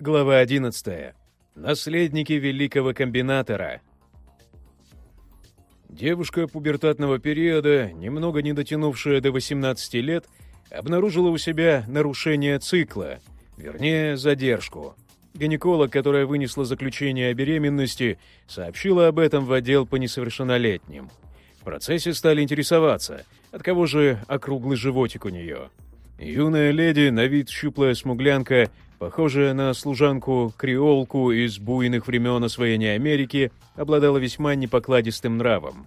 Глава 11. Наследники великого комбинатора. Девушка пубертатного периода, немного не дотянувшая до 18 лет, обнаружила у себя нарушение цикла, вернее, задержку. Гинеколог, которая вынесла заключение о беременности, сообщила об этом в отдел по несовершеннолетним. В процессе стали интересоваться, от кого же округлый животик у нее. Юная леди, на вид щуплая смуглянка, похожая на служанку-креолку из буйных времен освоения Америки, обладала весьма непокладистым нравом.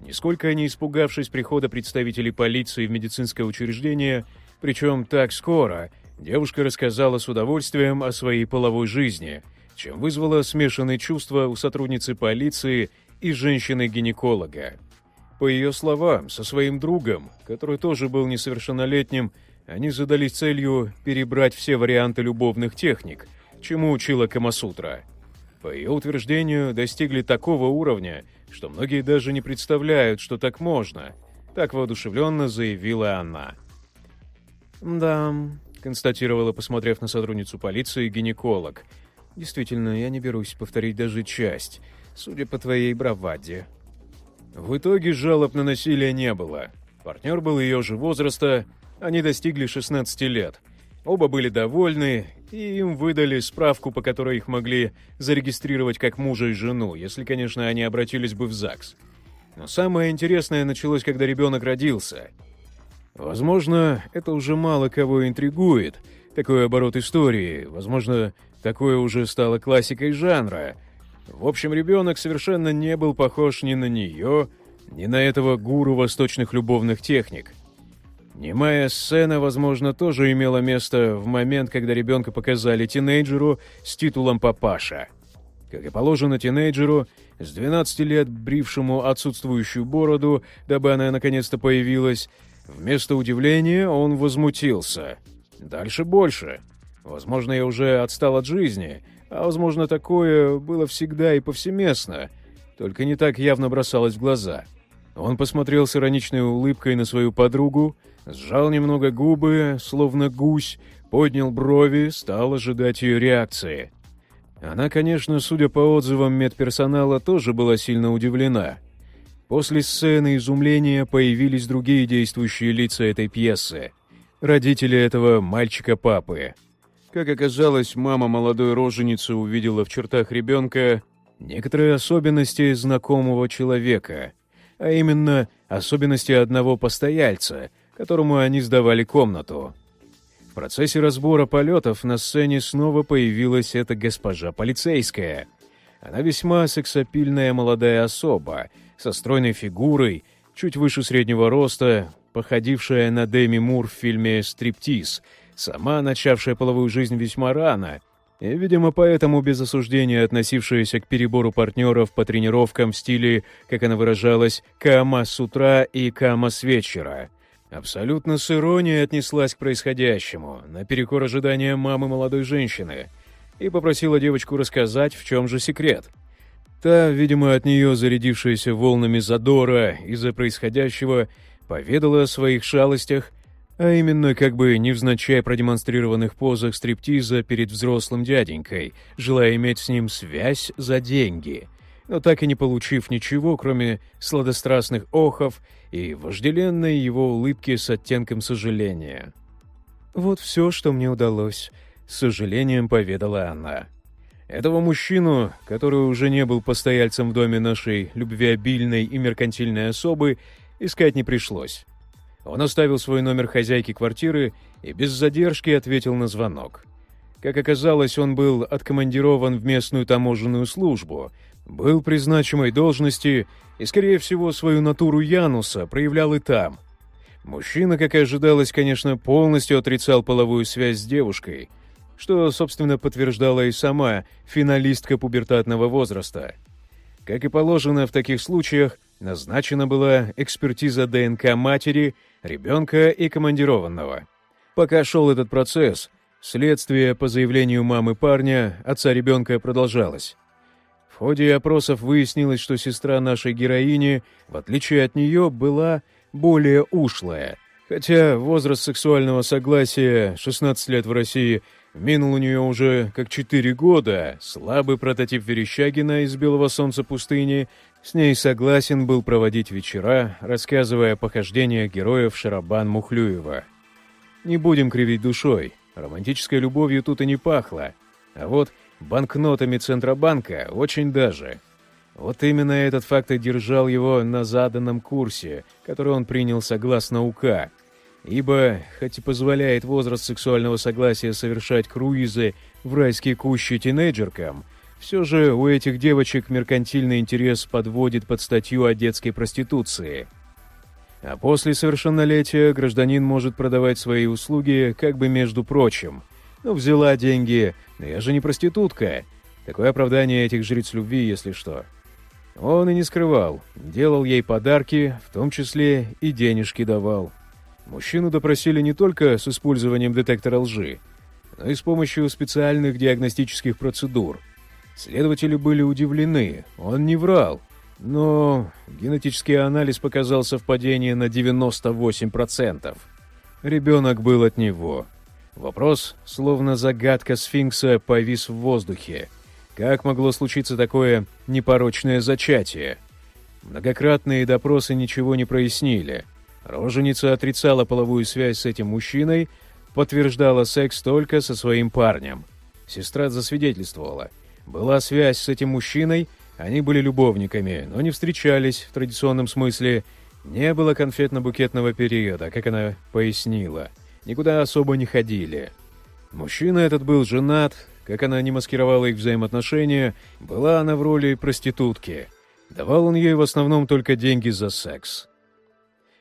Нисколько не испугавшись прихода представителей полиции в медицинское учреждение, причем так скоро, девушка рассказала с удовольствием о своей половой жизни, чем вызвала смешанные чувства у сотрудницы полиции и женщины-гинеколога. По ее словам, со своим другом, который тоже был несовершеннолетним, они задались целью перебрать все варианты любовных техник, чему учила Камасутра. По ее утверждению, достигли такого уровня, что многие даже не представляют, что так можно, так воодушевленно заявила она. «Да», — констатировала, посмотрев на сотрудницу полиции, гинеколог. «Действительно, я не берусь повторить даже часть, судя по твоей браваде». В итоге жалоб на насилие не было. Партнер был ее же возраста, они достигли 16 лет. Оба были довольны, и им выдали справку, по которой их могли зарегистрировать как мужа и жену, если, конечно, они обратились бы в ЗАГС. Но самое интересное началось, когда ребенок родился. Возможно, это уже мало кого интригует, такой оборот истории. Возможно, такое уже стало классикой жанра. В общем, ребенок совершенно не был похож ни на нее, ни на этого гуру восточных любовных техник — Немая сцена, возможно, тоже имела место в момент, когда ребенка показали тинейджеру с титулом «папаша». Как и положено тинейджеру, с 12 лет брившему отсутствующую бороду, дабы она наконец-то появилась, вместо удивления он возмутился. Дальше больше. Возможно, я уже отстал от жизни, а возможно, такое было всегда и повсеместно, только не так явно бросалось в глаза. Он посмотрел с ироничной улыбкой на свою подругу, сжал немного губы, словно гусь, поднял брови, стал ожидать ее реакции. Она, конечно, судя по отзывам медперсонала, тоже была сильно удивлена. После сцены изумления появились другие действующие лица этой пьесы. Родители этого мальчика-папы. Как оказалось, мама молодой роженицы увидела в чертах ребенка некоторые особенности знакомого человека, а именно особенности одного постояльца — которому они сдавали комнату. В процессе разбора полетов на сцене снова появилась эта госпожа полицейская. Она весьма сексапильная молодая особа, со стройной фигурой, чуть выше среднего роста, походившая на Дэми Мур в фильме «Стриптиз», сама начавшая половую жизнь весьма рано, и, видимо, поэтому без осуждения относившаяся к перебору партнеров по тренировкам в стиле, как она выражалась, «Кама с утра» и «Кама с вечера», Абсолютно с иронией отнеслась к происходящему, наперекор ожиданиям мамы молодой женщины, и попросила девочку рассказать, в чем же секрет. Та, видимо, от нее зарядившаяся волнами задора из-за происходящего, поведала о своих шалостях, а именно как бы невзначай продемонстрированных позах стриптиза перед взрослым дяденькой, желая иметь с ним связь за деньги — но так и не получив ничего, кроме сладострастных охов и вожделенной его улыбки с оттенком сожаления. «Вот все, что мне удалось», — с сожалением поведала она. Этого мужчину, который уже не был постояльцем в доме нашей любвеобильной и меркантильной особы, искать не пришлось. Он оставил свой номер хозяйки квартиры и без задержки ответил на звонок. Как оказалось, он был откомандирован в местную таможенную службу, был при значимой должности и, скорее всего, свою натуру Януса проявлял и там. Мужчина, как и ожидалось, конечно, полностью отрицал половую связь с девушкой, что, собственно, подтверждала и сама финалистка пубертатного возраста. Как и положено в таких случаях, назначена была экспертиза ДНК матери, ребенка и командированного. Пока шел этот процесс, следствие по заявлению мамы парня, отца ребенка, продолжалось. В ходе опросов выяснилось, что сестра нашей героини, в отличие от нее, была более ушлая. Хотя возраст сексуального согласия 16 лет в России Минул у нее уже как четыре года, слабый прототип Верещагина из «Белого солнца пустыни» с ней согласен был проводить вечера, рассказывая о похождениях героев Шарабан Мухлюева. Не будем кривить душой, романтической любовью тут и не пахло, а вот банкнотами Центробанка очень даже. Вот именно этот факт и держал его на заданном курсе, который он принял согласно УК — ибо, хоть и позволяет возраст сексуального согласия совершать круизы в райские кущи тинейджеркам, все же у этих девочек меркантильный интерес подводит под статью о детской проституции. А после совершеннолетия гражданин может продавать свои услуги как бы между прочим. Ну, взяла деньги, но я же не проститутка. Такое оправдание этих жриц любви, если что. Он и не скрывал, делал ей подарки, в том числе и денежки давал. Мужчину допросили не только с использованием детектора лжи, но и с помощью специальных диагностических процедур. Следователи были удивлены, он не врал, но генетический анализ показал совпадение на 98%. Ребенок был от него. Вопрос, словно загадка сфинкса, повис в воздухе. Как могло случиться такое непорочное зачатие? Многократные допросы ничего не прояснили — Роженица отрицала половую связь с этим мужчиной, подтверждала секс только со своим парнем. Сестра засвидетельствовала. Была связь с этим мужчиной, они были любовниками, но не встречались в традиционном смысле. Не было конфетно-букетного периода, как она пояснила. Никуда особо не ходили. Мужчина этот был женат, как она не маскировала их взаимоотношения, была она в роли проститутки. Давал он ей в основном только деньги за секс.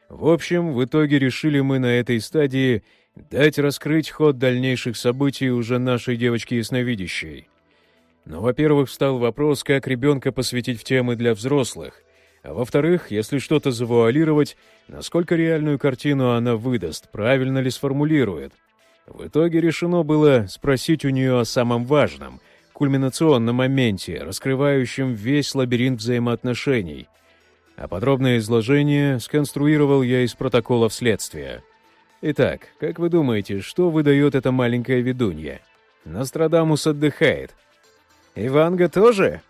В общем, в итоге решили мы на этой стадии дать раскрыть ход дальнейших событий уже нашей девочке ясновидящей. Но, во-первых, встал вопрос, как ребенка посвятить в темы для взрослых, а во-вторых, если что-то завуалировать, насколько реальную картину она выдаст, правильно ли сформулирует. В итоге решено было спросить у нее о самом важном, кульминационном моменте, раскрывающем весь лабиринт взаимоотношений — а подробное изложение сконструировал я из протоколов следствия. Итак, как вы думаете, что выдает эта маленькая ведунья? Нострадамус отдыхает. И Ванга тоже?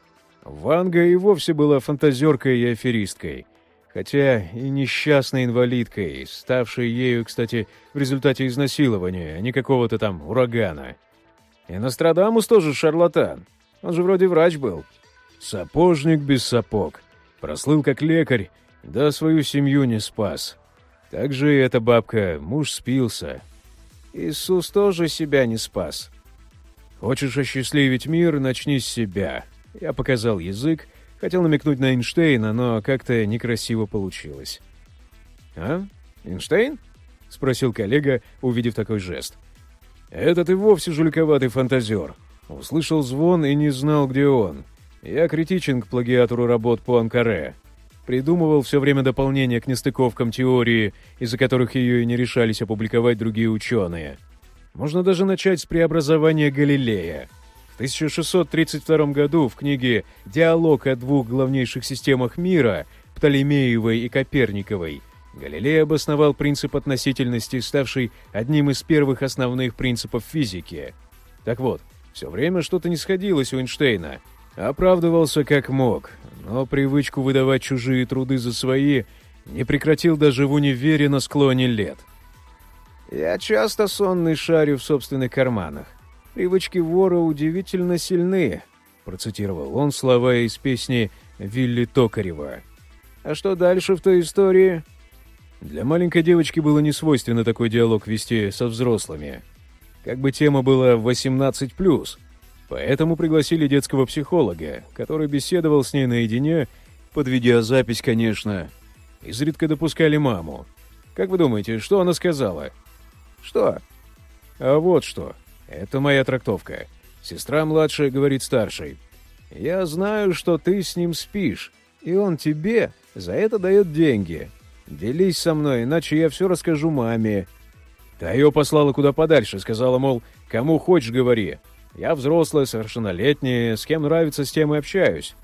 Ванга и вовсе была фантазеркой и аферисткой, хотя и несчастной инвалидкой, ставшей ею, кстати, в результате изнасилования, а не какого-то там урагана. И Нострадамус тоже шарлатан. Он же вроде врач был. Сапожник без сапог. Прослыл как лекарь, да свою семью не спас. Так же и эта бабка, муж спился. Иисус тоже себя не спас. Хочешь осчастливить мир, начни с себя. Я показал язык, хотел намекнуть на Эйнштейна, но как-то некрасиво получилось. «А? Эйнштейн?» — спросил коллега, увидев такой жест. «Этот и вовсе жуликоватый фантазер. Услышал звон и не знал, где он. Я критичен к плагиатору работ по Анкаре. Придумывал все время дополнения к нестыковкам теории, из-за которых ее и не решались опубликовать другие ученые. Можно даже начать с преобразования Галилея. В 1632 году в книге «Диалог о двух главнейших системах мира» Птолемеевой и Коперниковой Галилей обосновал принцип относительности, ставший одним из первых основных принципов физики. Так вот, все время что-то не сходилось у Эйнштейна — Оправдывался как мог, но привычку выдавать чужие труды за свои не прекратил даже в универе на склоне лет. «Я часто сонный шарю в собственных карманах. Привычки вора удивительно сильны», — процитировал он слова из песни Вилли Токарева. «А что дальше в той истории?» Для маленькой девочки было не свойственно такой диалог вести со взрослыми. Как бы тема была 18+, Поэтому пригласили детского психолога, который беседовал с ней наедине, под видеозапись, конечно. Изредка допускали маму. Как вы думаете, что она сказала? Что? А вот что. Это моя трактовка. Сестра младшая говорит старшей. Я знаю, что ты с ним спишь, и он тебе за это дает деньги. Делись со мной, иначе я все расскажу маме. Та ее послала куда подальше, сказала, мол, кому хочешь говори, я взрослая, совершеннолетняя, с кем нравится, с тем и общаюсь.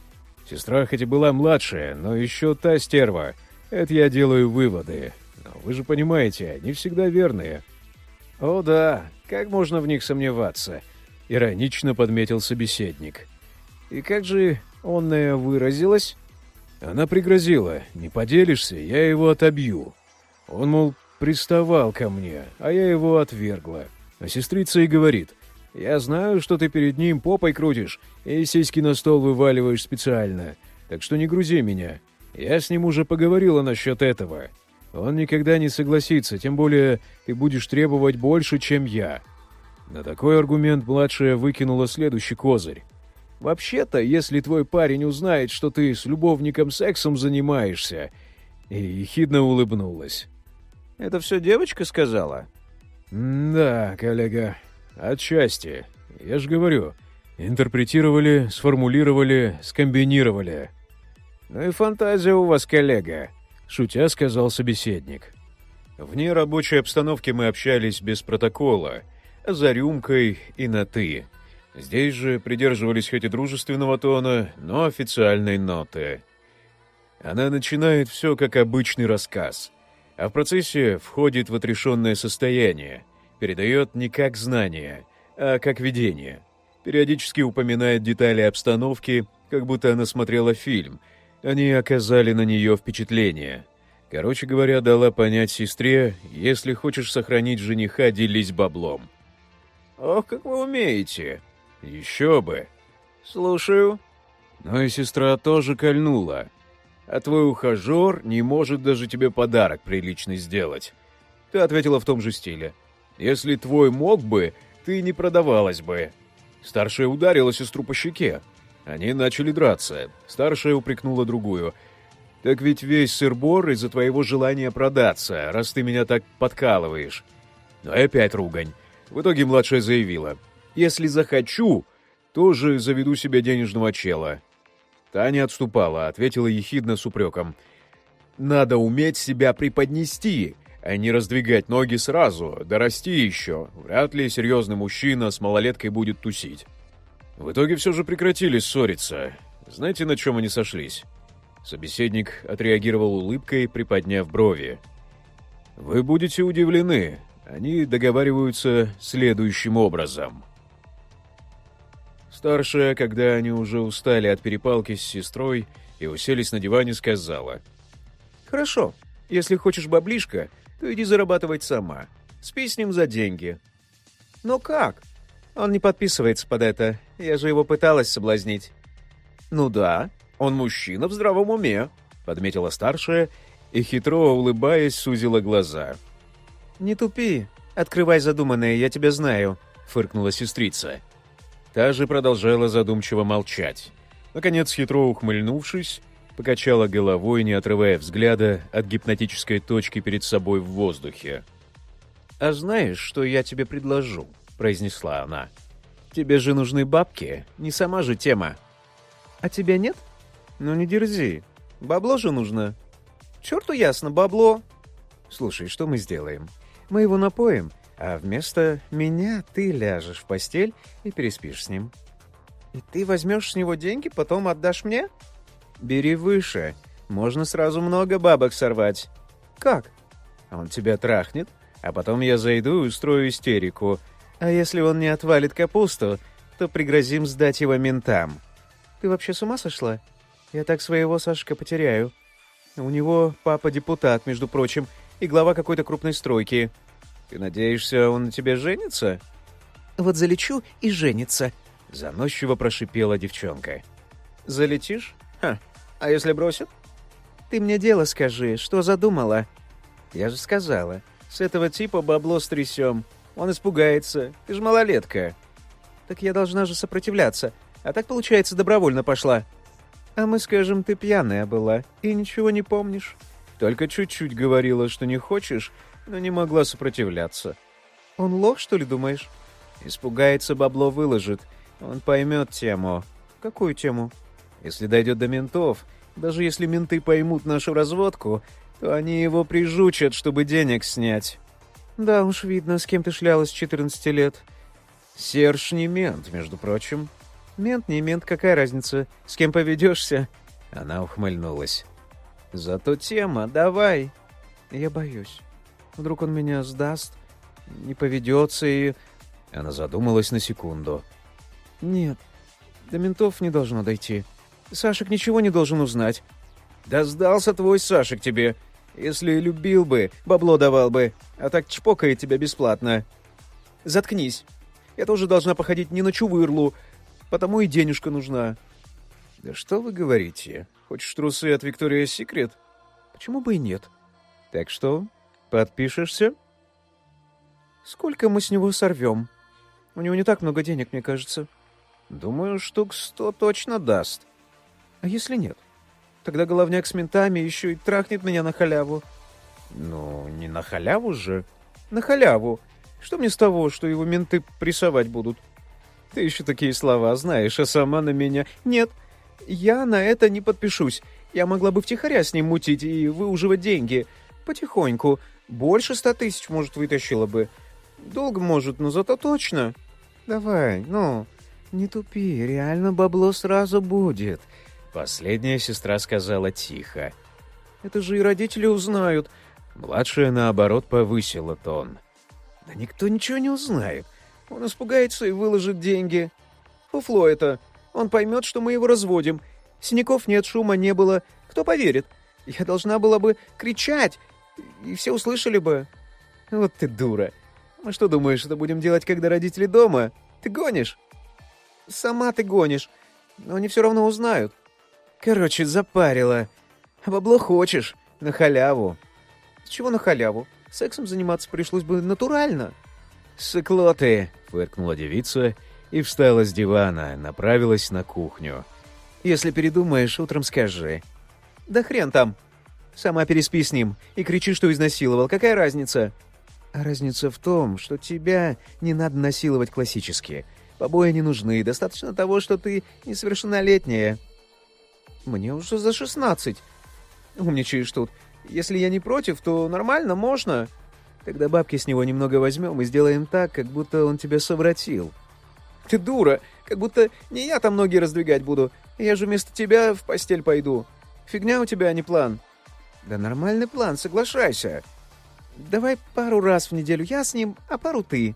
Сестра хоть и была младшая, но еще та стерва. Это я делаю выводы. Но вы же понимаете, они всегда верные. О да, Как можно в них сомневаться? Иронично подметил собеседник. И как же онная выразилась? Она пригрозила. Не поделишься, я его отобью. Он, мол, приставал ко мне, а я его отвергла. А сестрица и говорит, «Я знаю, что ты перед ним попой крутишь и сиськи на стол вываливаешь специально, так что не грузи меня. Я с ним уже поговорила насчет этого. Он никогда не согласится, тем более ты будешь требовать больше, чем я». На такой аргумент младшая выкинула следующий козырь. «Вообще-то, если твой парень узнает, что ты с любовником сексом занимаешься...» И ехидно улыбнулась. «Это все девочка сказала?» «Да, коллега, отчасти. Я же говорю, интерпретировали, сформулировали, скомбинировали». «Ну и фантазия у вас, коллега», — шутя сказал собеседник. Вне рабочей обстановки мы общались без протокола, за рюмкой и на «ты». Здесь же придерживались хоть и дружественного тона, но официальной ноты. Она начинает все как обычный рассказ, а в процессе входит в отрешенное состояние, передает не как знание, а как видение. Периодически упоминает детали обстановки, как будто она смотрела фильм. Они оказали на нее впечатление. Короче говоря, дала понять сестре, если хочешь сохранить жениха, делись баблом. «Ох, как вы умеете!» «Еще бы!» «Слушаю». Но и сестра тоже кольнула. «А твой ухажер не может даже тебе подарок приличный сделать». Ты ответила в том же стиле. «Если твой мог бы, ты не продавалась бы». Старшая ударила сестру по щеке. Они начали драться. Старшая упрекнула другую. «Так ведь весь сыр-бор из-за твоего желания продаться, раз ты меня так подкалываешь». И опять ругань. В итоге младшая заявила. Если захочу, тоже заведу себе денежного чела». Таня отступала, ответила ехидно с упреком. «Надо уметь себя преподнести, а не раздвигать ноги сразу, да расти еще. Вряд ли серьезный мужчина с малолеткой будет тусить». В итоге все же прекратили ссориться. Знаете, на чем они сошлись? Собеседник отреагировал улыбкой, приподняв брови. «Вы будете удивлены. Они договариваются следующим образом». Старшая, когда они уже устали от перепалки с сестрой и уселись на диване, сказала. «Хорошо, если хочешь баблишка, то иди зарабатывать сама. Спи с ним за деньги». «Но как?» «Он не подписывается под это. Я же его пыталась соблазнить». «Ну да, он мужчина в здравом уме», — подметила старшая и, хитро улыбаясь, сузила глаза. «Не тупи. Открывай задуманное, я тебя знаю», — фыркнула сестрица. Та же продолжала задумчиво молчать. Наконец, хитро ухмыльнувшись, покачала головой, не отрывая взгляда от гипнотической точки перед собой в воздухе. «А знаешь, что я тебе предложу?» — произнесла она. «Тебе же нужны бабки, не сама же тема». «А тебя нет?» «Ну не дерзи. Бабло же нужно». «Черту ясно, бабло». «Слушай, что мы сделаем? Мы его напоим, а вместо меня ты ляжешь в постель и переспишь с ним. И ты возьмешь с него деньги, потом отдашь мне? Бери выше. Можно сразу много бабок сорвать. Как? Он тебя трахнет, а потом я зайду и устрою истерику. А если он не отвалит капусту, то пригрозим сдать его ментам. Ты вообще с ума сошла? Я так своего Сашка потеряю. У него папа депутат, между прочим, и глава какой-то крупной стройки. Ты надеешься, он на тебе женится?» «Вот залечу и женится», — заносчиво прошипела девчонка. «Залетишь? Ха, а если бросит?» «Ты мне дело скажи, что задумала?» «Я же сказала, с этого типа бабло стрясем. Он испугается, ты же малолетка». «Так я должна же сопротивляться, а так, получается, добровольно пошла». «А мы скажем, ты пьяная была и ничего не помнишь. Только чуть-чуть говорила, что не хочешь, но не могла сопротивляться. «Он лох, что ли, думаешь?» «Испугается, бабло выложит. Он поймет тему». «Какую тему?» «Если дойдет до ментов, даже если менты поймут нашу разводку, то они его прижучат, чтобы денег снять». «Да уж, видно, с кем ты шлялась с 14 лет». «Серж не мент, между прочим». «Мент, не мент, какая разница? С кем поведешься?» Она ухмыльнулась. «Зато тема, давай». «Я боюсь». Вдруг он меня сдаст, не поведется и... Она задумалась на секунду. «Нет, до ментов не должно дойти. Сашек ничего не должен узнать». «Да сдался твой Сашек тебе. Если любил бы, бабло давал бы, а так чпокает тебя бесплатно». «Заткнись. Я тоже должна походить не на чувырлу, потому и денежка нужна». «Да что вы говорите? Хочешь трусы от Виктория Секрет?» «Почему бы и нет?» «Так что, подпишешься?» «Сколько мы с него сорвем? У него не так много денег, мне кажется». «Думаю, штук сто точно даст». «А если нет? Тогда головняк с ментами еще и трахнет меня на халяву». «Ну, не на халяву же». «На халяву. Что мне с того, что его менты прессовать будут?» «Ты еще такие слова знаешь, а сама на меня...» «Нет, я на это не подпишусь. Я могла бы втихаря с ним мутить и выуживать деньги. Потихоньку. Больше ста тысяч, может, вытащила бы. Долго, может, но зато точно. Давай, ну, не тупи, реально бабло сразу будет. Последняя сестра сказала тихо. Это же и родители узнают. Младшая, наоборот, повысила тон. Да никто ничего не узнает. Он испугается и выложит деньги. Фуфло это. Он поймет, что мы его разводим. Синяков нет, шума не было. Кто поверит? Я должна была бы кричать, и все услышали бы. Вот ты дура. Мы что думаешь, что будем делать, когда родители дома? Ты гонишь? Сама ты гонишь. Но они все равно узнают. Короче, запарила. А бабло хочешь. На халяву. С чего на халяву? Сексом заниматься пришлось бы натурально. «Сыкло ты!» — фыркнула девица и встала с дивана, направилась на кухню. «Если передумаешь, утром скажи». «Да хрен там!» Сама переспи с ним и кричи, что изнасиловал. Какая разница? А разница в том, что тебя не надо насиловать классически. Побои не нужны, достаточно того, что ты несовершеннолетняя. Мне уже за шестнадцать. Умничаешь тут. Если я не против, то нормально, можно. Тогда бабки с него немного возьмем и сделаем так, как будто он тебя совратил. Ты дура, как будто не я там ноги раздвигать буду. Я же вместо тебя в постель пойду. Фигня у тебя, а не план. Да нормальный план, соглашайся. Давай пару раз в неделю я с ним, а пару ты.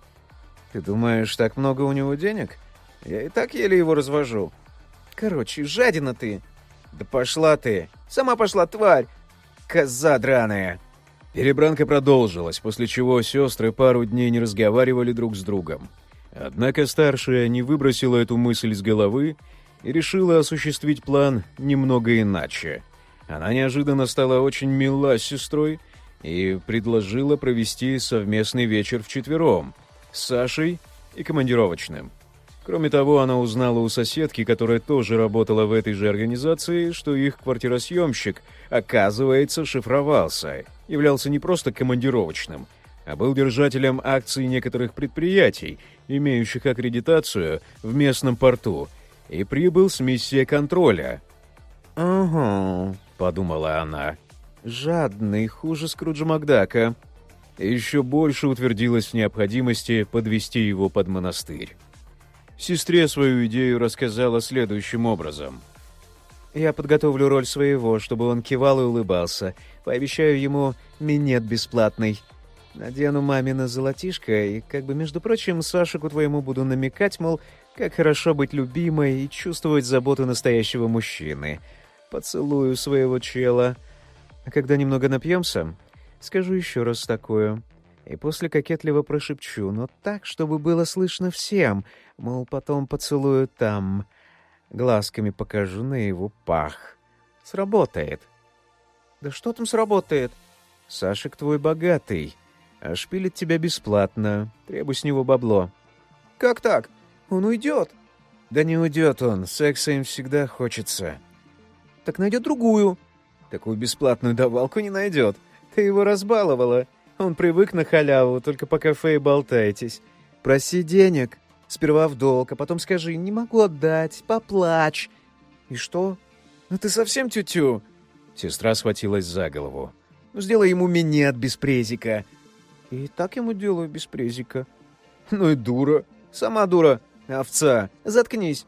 Ты думаешь, так много у него денег? Я и так еле его развожу. Короче, жадина ты. Да пошла ты. Сама пошла, тварь. Коза драная. Перебранка продолжилась, после чего сестры пару дней не разговаривали друг с другом. Однако старшая не выбросила эту мысль из головы и решила осуществить план немного иначе. Она неожиданно стала очень мила с сестрой и предложила провести совместный вечер вчетвером с Сашей и командировочным. Кроме того, она узнала у соседки, которая тоже работала в этой же организации, что их квартиросъемщик, оказывается, шифровался, являлся не просто командировочным, а был держателем акций некоторых предприятий, имеющих аккредитацию в местном порту, и прибыл с миссией контроля. «Ага», — подумала она. «Жадный, хуже Скруджа Макдака». Еще больше утвердилась в необходимости подвести его под монастырь. Сестре свою идею рассказала следующим образом. «Я подготовлю роль своего, чтобы он кивал и улыбался. Пообещаю ему минет бесплатный. Надену мамина золотишко, и, как бы, между прочим, Сашику твоему буду намекать, мол, как хорошо быть любимой и чувствовать заботу настоящего мужчины. Поцелую своего чела. А когда немного напьемся, скажу еще раз такое. И после кокетливо прошепчу, но так, чтобы было слышно всем, мол, потом поцелую там. Глазками покажу на его пах. Сработает. Да что там сработает? Сашик твой богатый. А шпилит тебя бесплатно. Требуй с него бабло. Как так? Он уйдет. Да не уйдет он. Секса им всегда хочется. Так найдет другую. Такую бесплатную давалку не найдет. Ты его разбаловала. Он привык на халяву, только по кафе и болтаетесь. Проси денег. Сперва в долг, а потом скажи «не могу отдать, поплачь». И что? Ну ты совсем тю-тю? Сестра схватилась за голову. Ну сделай ему минет без презика. И так ему делаю без презика. Ну и дура. Сама дура. Овца. Заткнись.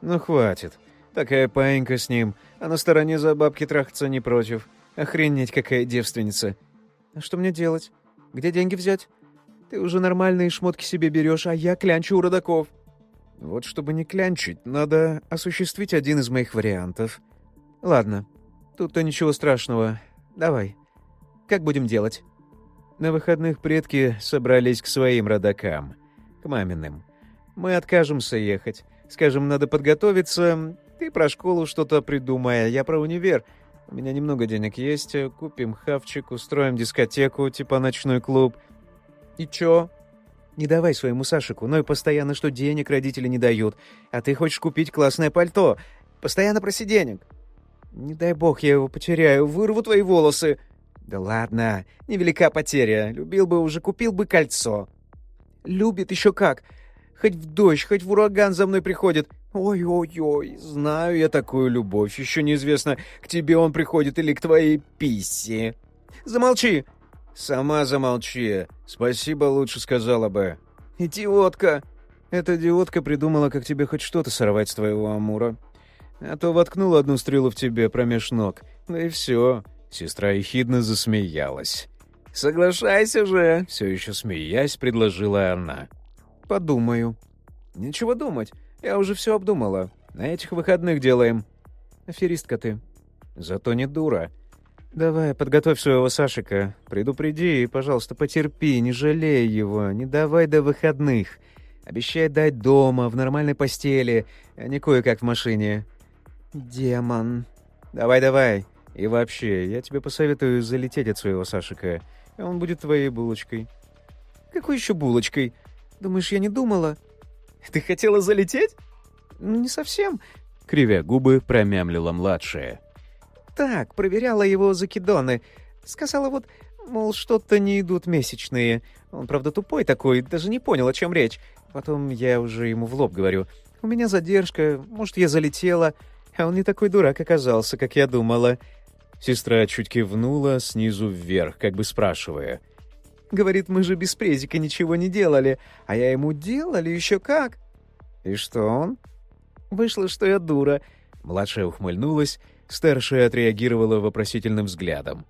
Ну хватит. Такая паинька с ним, а на стороне за бабки трахаться не против. Охренеть, какая девственница. А что мне делать? Где деньги взять? Ты уже нормальные шмотки себе берешь, а я клянчу у родаков». «Вот чтобы не клянчить, надо осуществить один из моих вариантов». «Ладно, тут-то ничего страшного. Давай. Как будем делать?» На выходных предки собрались к своим родакам, к маминым. Мы откажемся ехать. Скажем, надо подготовиться. Ты про школу что-то придумай, а я про универ. У меня немного денег есть. Купим хавчик, устроим дискотеку, типа ночной клуб. И чё? Не давай своему Сашику, но и постоянно, что денег родители не дают. А ты хочешь купить классное пальто. Постоянно проси денег. Не дай бог я его потеряю, вырву твои волосы. Да ладно, невелика потеря. Любил бы, уже купил бы кольцо. Любит еще как. Хоть в дождь, хоть в ураган за мной приходит. Ой-ой-ой, знаю я такую любовь. Еще неизвестно, к тебе он приходит или к твоей писсе. Замолчи. Сама замолчи. Спасибо лучше сказала бы. Идиотка. Эта идиотка придумала, как тебе хоть что-то сорвать с твоего Амура. А то воткнула одну стрелу в тебе промеж ног. Да и все. Сестра ехидно засмеялась. «Соглашайся же!» Все еще смеясь, предложила она. «Подумаю». «Ничего думать. Я уже все обдумала. На этих выходных делаем». «Аферистка ты». «Зато не дура». «Давай, подготовь своего Сашика. Предупреди и, пожалуйста, потерпи, не жалей его. Не давай до выходных. Обещай дать дома, в нормальной постели, а не кое-как в машине». «Демон». «Давай-давай. И вообще, я тебе посоветую залететь от своего Сашика. Он будет твоей булочкой». «Какой еще булочкой? Думаешь, я не думала?» «Ты хотела залететь?» «Ну, не совсем», — кривя губы, промямлила младшая. «Так, проверяла его закидоны. Сказала вот, мол, что-то не идут месячные. Он, правда, тупой такой, даже не понял, о чем речь. Потом я уже ему в лоб говорю. У меня задержка, может, я залетела. А он не такой дурак оказался, как я думала. Сестра чуть кивнула снизу вверх, как бы спрашивая. «Говорит, мы же без презика ничего не делали, а я ему делали еще как». «И что он?» «Вышло, что я дура». Младшая ухмыльнулась, старшая отреагировала вопросительным взглядом.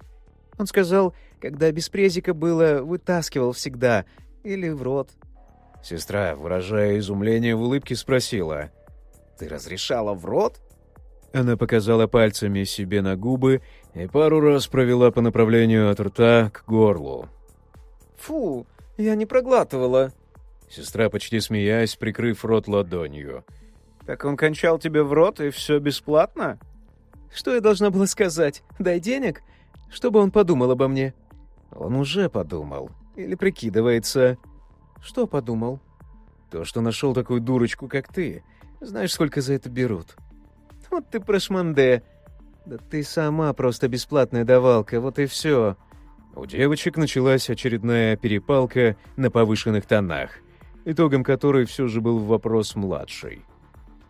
Он сказал, когда без презика было, вытаскивал всегда. Или в рот. Сестра, выражая изумление в улыбке, спросила. «Ты разрешала в рот?» Она показала пальцами себе на губы и пару раз провела по направлению от рта к горлу. «Фу, я не проглатывала». Сестра, почти смеясь, прикрыв рот ладонью. «Так он кончал тебе в рот, и все бесплатно?» «Что я должна была сказать? Дай денег? Чтобы он подумал обо мне». «Он уже подумал. Или прикидывается». «Что подумал?» «То, что нашел такую дурочку, как ты. Знаешь, сколько за это берут?» Вот ты прошманде. Да ты сама просто бесплатная давалка, вот и все. У девочек началась очередная перепалка на повышенных тонах, итогом которой все же был вопрос младшей.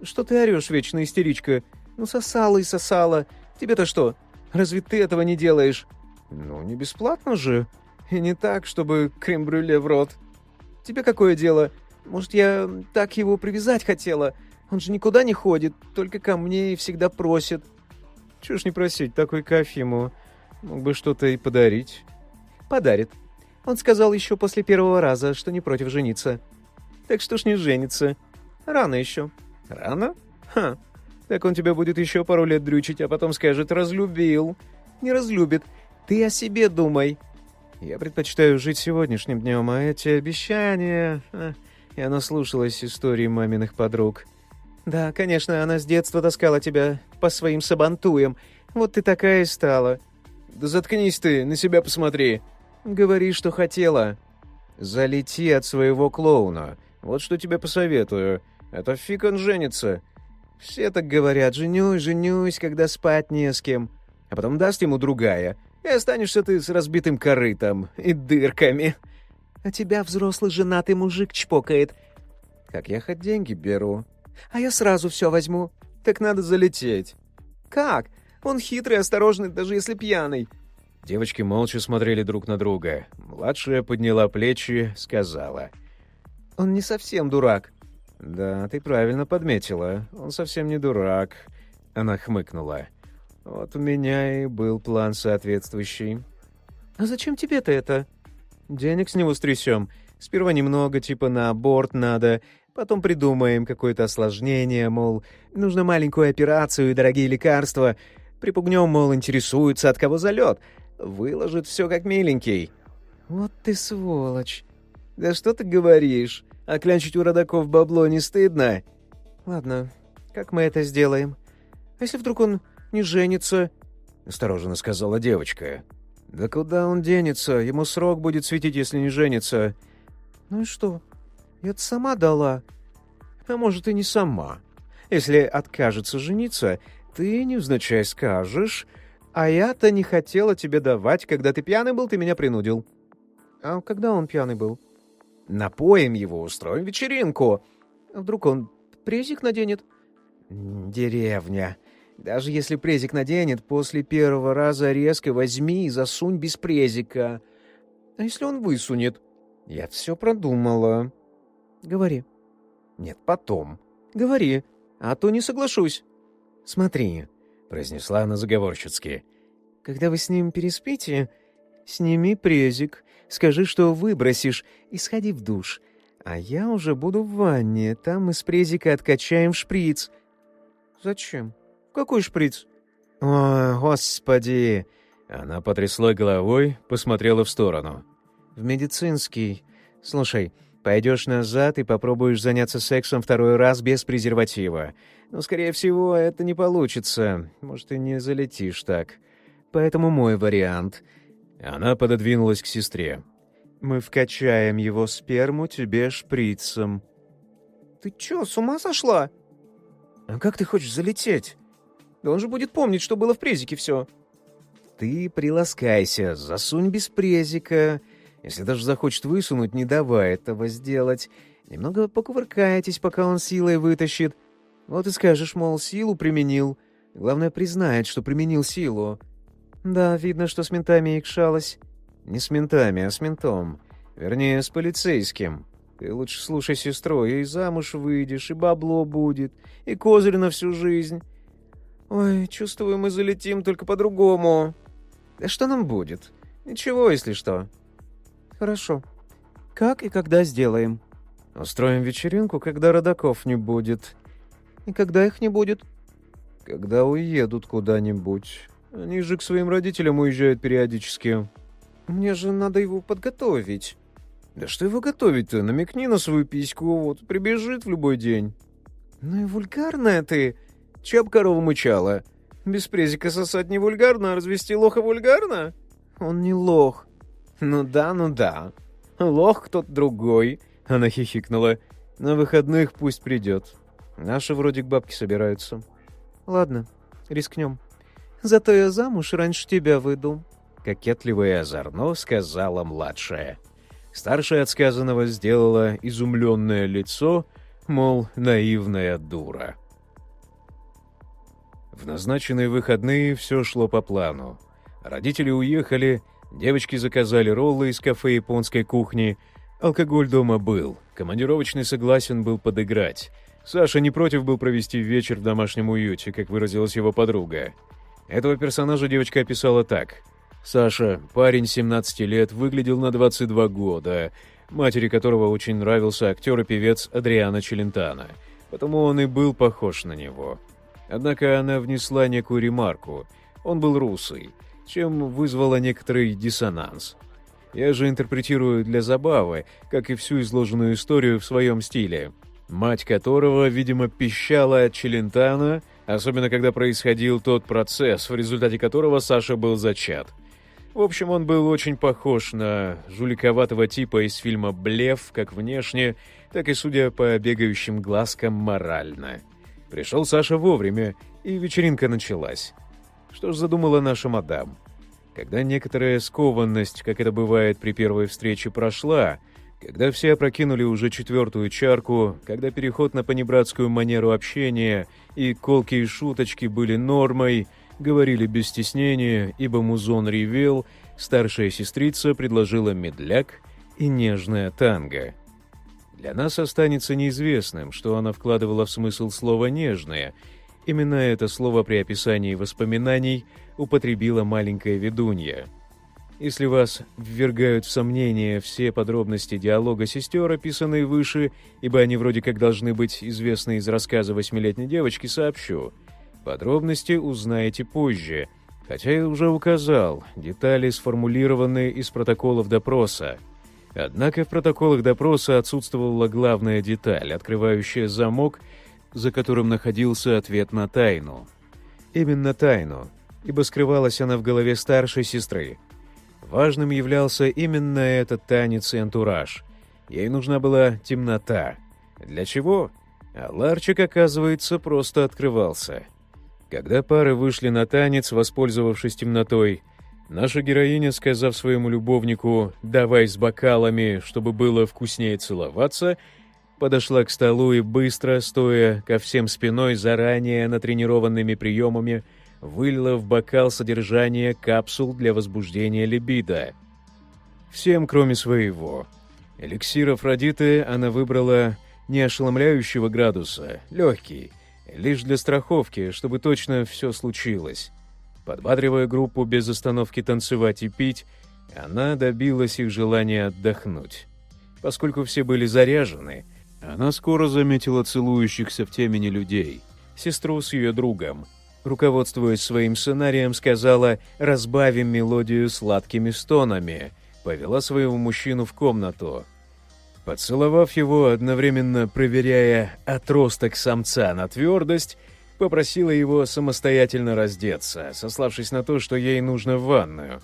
«Что ты орешь, вечная истеричка? Ну, сосала и сосала. Тебе-то что? Разве ты этого не делаешь?» «Ну, не бесплатно же. И не так, чтобы крем-брюле в рот. Тебе какое дело? Может, я так его привязать хотела?» Он же никуда не ходит, только ко мне и всегда просит. Чего ж не просить, такой кайф ему. Мог бы что-то и подарить. Подарит. Он сказал еще после первого раза, что не против жениться. Так что ж не женится. Рано еще. Рано? Ха. Так он тебя будет еще пару лет дрючить, а потом скажет «разлюбил». Не разлюбит. Ты о себе думай. Я предпочитаю жить сегодняшним днем, а эти обещания... Я наслушалась истории маминых подруг. «Да, конечно, она с детства таскала тебя по своим сабантуям. Вот ты такая и стала». «Да заткнись ты, на себя посмотри». «Говори, что хотела». «Залети от своего клоуна. Вот что тебе посоветую. Это фиг он женится». «Все так говорят. Женюсь, женюсь, когда спать не с кем. А потом даст ему другая. И останешься ты с разбитым корытом и дырками. А тебя взрослый женатый мужик чпокает. Как я хоть деньги беру?» А я сразу все возьму. Так надо залететь. Как? Он хитрый, осторожный, даже если пьяный. Девочки молча смотрели друг на друга. Младшая подняла плечи, сказала. «Он не совсем дурак». «Да, ты правильно подметила. Он совсем не дурак». Она хмыкнула. «Вот у меня и был план соответствующий». «А зачем тебе-то это?» «Денег с него стрясем. Сперва немного, типа на аборт надо, потом придумаем какое-то осложнение, мол, нужно маленькую операцию и дорогие лекарства. Припугнем, мол, интересуется, от кого залет. Выложит все как миленький. Вот ты сволочь. Да что ты говоришь? А клянчить у родаков бабло не стыдно? Ладно, как мы это сделаем? А если вдруг он не женится? Осторожно сказала девочка. Да куда он денется? Ему срок будет светить, если не женится. Ну и что? Я-то сама дала. А может, и не сама. Если откажется жениться, ты невзначай скажешь, а я-то не хотела тебе давать, когда ты пьяный был, ты меня принудил. А когда он пьяный был? Напоим его, устроим вечеринку. Вдруг он презик наденет? Деревня. Даже если презик наденет, после первого раза резко возьми и засунь без презика. А если он высунет? Я все продумала. Говори. Нет, потом. Говори, а то не соглашусь. Смотри, произнесла она заговорщицки. Когда вы с ним переспите, сними презик, скажи, что выбросишь, и сходи в душ. А я уже буду в ванне, там из презика откачаем шприц. Зачем? Какой шприц? О, господи! Она потрясла головой, посмотрела в сторону. В медицинский. Слушай, пойдешь назад и попробуешь заняться сексом второй раз без презерватива. Но, скорее всего, это не получится. Может, и не залетишь так. Поэтому мой вариант. Она пододвинулась к сестре. Мы вкачаем его сперму тебе шприцем. Ты чё, с ума сошла? А как ты хочешь залететь? Да он же будет помнить, что было в презике все. Ты приласкайся, засунь без презика. Если даже захочет высунуть, не давай этого сделать. Немного покувыркайтесь, пока он силой вытащит. Вот и скажешь, мол, силу применил. Главное, признает, что применил силу. Да, видно, что с ментами икшалась. Не с ментами, а с ментом. Вернее, с полицейским. Ты лучше слушай сестру, и замуж выйдешь, и бабло будет, и козырь на всю жизнь. Ой, чувствую, мы залетим только по-другому. Да что нам будет? Ничего, если что. Хорошо. Как и когда сделаем? Устроим вечеринку, когда родаков не будет. И когда их не будет? Когда уедут куда-нибудь. Они же к своим родителям уезжают периодически. Мне же надо его подготовить. Да что его готовить-то? Намекни на свою письку, вот, прибежит в любой день. Ну и вульгарная ты. Б корова мычала? Без презика сосать не вульгарно, а развести лоха вульгарно? Он не лох. Ну да, ну да. Лох кто-то другой. Она хихикнула. На выходных пусть придет. Наши вроде к бабке собираются. Ладно, рискнем. Зато я замуж раньше тебя выйду. Кокетливо и озорно сказала младшая. Старшая от сказанного сделала изумленное лицо, мол, наивная дура. В назначенные выходные все шло по плану. Родители уехали, девочки заказали роллы из кафе японской кухни, алкоголь дома был, командировочный согласен был подыграть. Саша не против был провести вечер в домашнем уюте, как выразилась его подруга. Этого персонажа девочка описала так. Саша, парень 17 лет, выглядел на 22 года, матери которого очень нравился актер и певец Адриано Челентано, потому он и был похож на него. Однако она внесла некую ремарку. Он был русый, чем вызвало некоторый диссонанс. Я же интерпретирую для забавы, как и всю изложенную историю в своем стиле. Мать которого, видимо, пищала от Челентана, особенно когда происходил тот процесс, в результате которого Саша был зачат. В общем, он был очень похож на жуликоватого типа из фильма «Блеф», как внешне, так и, судя по бегающим глазкам, морально. Пришел Саша вовремя, и вечеринка началась. Что ж задумала наша мадам? Когда некоторая скованность, как это бывает при первой встрече, прошла, когда все опрокинули уже четвертую чарку, когда переход на понебратскую манеру общения и колкие шуточки были нормой, говорили без стеснения, ибо музон ревел, старшая сестрица предложила медляк и нежная танго. Для нас останется неизвестным, что она вкладывала в смысл слова «нежное». Именно это слово при описании воспоминаний употребила маленькая ведунья. Если вас ввергают в сомнение все подробности диалога сестер, описанные выше, ибо они вроде как должны быть известны из рассказа восьмилетней девочки, сообщу. Подробности узнаете позже, хотя я уже указал, детали сформулированы из протоколов допроса. Однако в протоколах допроса отсутствовала главная деталь, открывающая замок, за которым находился ответ на тайну. Именно тайну, ибо скрывалась она в голове старшей сестры. Важным являлся именно этот танец и антураж. Ей нужна была темнота. Для чего? А ларчик, оказывается, просто открывался. Когда пары вышли на танец, воспользовавшись темнотой, наша героиня, сказав своему любовнику «давай с бокалами, чтобы было вкуснее целоваться», подошла к столу и быстро, стоя ко всем спиной заранее натренированными приемами, вылила в бокал содержание капсул для возбуждения либидо. Всем, кроме своего. Эликсир Афродиты она выбрала не ошеломляющего градуса, легкий, лишь для страховки, чтобы точно все случилось. Подбадривая группу без остановки танцевать и пить, она добилась их желания отдохнуть. Поскольку все были заряжены, она скоро заметила целующихся в темени людей, сестру с ее другом — руководствуясь своим сценарием, сказала «разбавим мелодию сладкими стонами», повела своего мужчину в комнату. Поцеловав его, одновременно проверяя отросток самца на твердость, попросила его самостоятельно раздеться, сославшись на то, что ей нужно в ванную.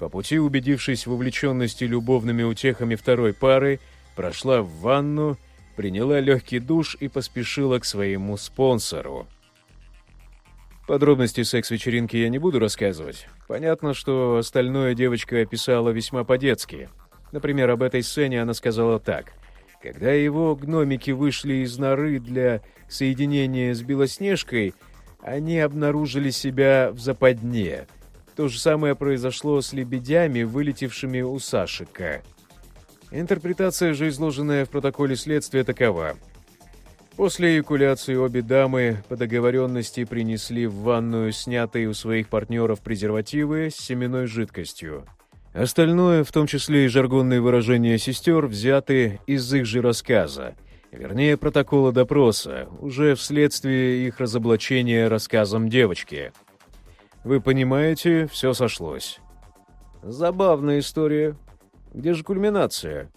По пути, убедившись в увлеченности любовными утехами второй пары, прошла в ванну, приняла легкий душ и поспешила к своему спонсору. Подробности секс-вечеринки я не буду рассказывать. Понятно, что остальное девочка описала весьма по-детски. Например, об этой сцене она сказала так. Когда его гномики вышли из норы для соединения с Белоснежкой, они обнаружили себя в западне. То же самое произошло с лебедями, вылетевшими у Сашика. Интерпретация же, изложенная в протоколе следствия, такова. После эякуляции обе дамы по договоренности принесли в ванную снятые у своих партнеров презервативы с семенной жидкостью. Остальное, в том числе и жаргонные выражения сестер, взяты из их же рассказа, вернее, протокола допроса, уже вследствие их разоблачения рассказом девочки. Вы понимаете, все сошлось. Забавная история. Где же кульминация?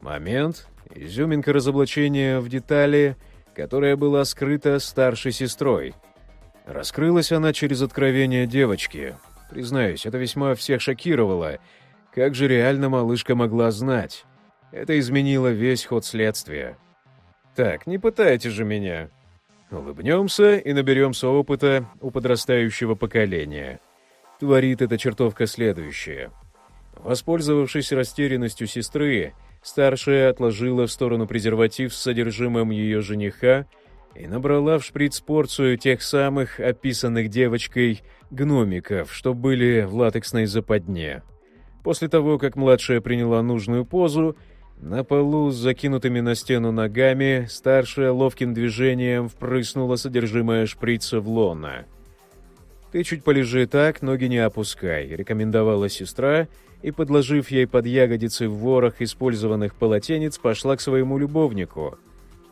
Момент, изюминка разоблачения в детали — которая была скрыта старшей сестрой. Раскрылась она через откровение девочки. Признаюсь, это весьма всех шокировало. Как же реально малышка могла знать? Это изменило весь ход следствия. Так, не пытайте же меня. Улыбнемся и наберемся опыта у подрастающего поколения. Творит эта чертовка следующее. Воспользовавшись растерянностью сестры, Старшая отложила в сторону презерватив с содержимым ее жениха и набрала в шприц порцию тех самых описанных девочкой гномиков, что были в латексной западне. После того, как младшая приняла нужную позу, на полу с закинутыми на стену ногами старшая ловким движением впрыснула содержимое шприца в лона. «Ты чуть полежи так, ноги не опускай», — рекомендовала сестра, и, подложив ей под ягодицы в ворох использованных полотенец, пошла к своему любовнику.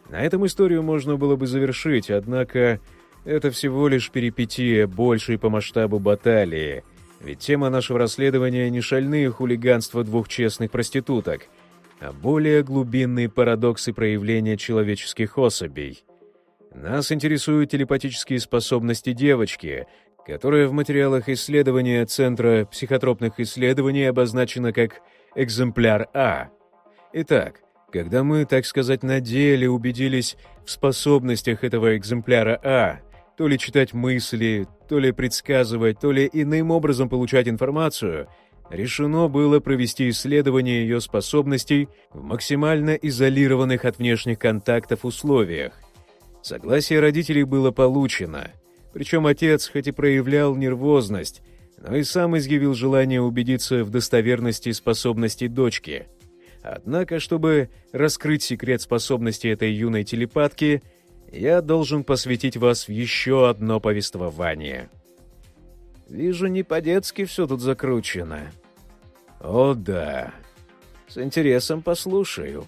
На этом историю можно было бы завершить, однако это всего лишь перипетия большей по масштабу баталии, ведь тема нашего расследования не шальные хулиганства двух честных проституток, а более глубинные парадоксы проявления человеческих особей. Нас интересуют телепатические способности девочки, которая в материалах исследования Центра психотропных исследований обозначена как экземпляр А. Итак, когда мы, так сказать, на деле убедились в способностях этого экземпляра А, то ли читать мысли, то ли предсказывать, то ли иным образом получать информацию, решено было провести исследование ее способностей в максимально изолированных от внешних контактов условиях. Согласие родителей было получено — причем отец хоть и проявлял нервозность, но и сам изъявил желание убедиться в достоверности способностей дочки. Однако, чтобы раскрыть секрет способности этой юной телепатки, я должен посвятить вас в еще одно повествование. Вижу, не по-детски все тут закручено. О да, с интересом послушаю.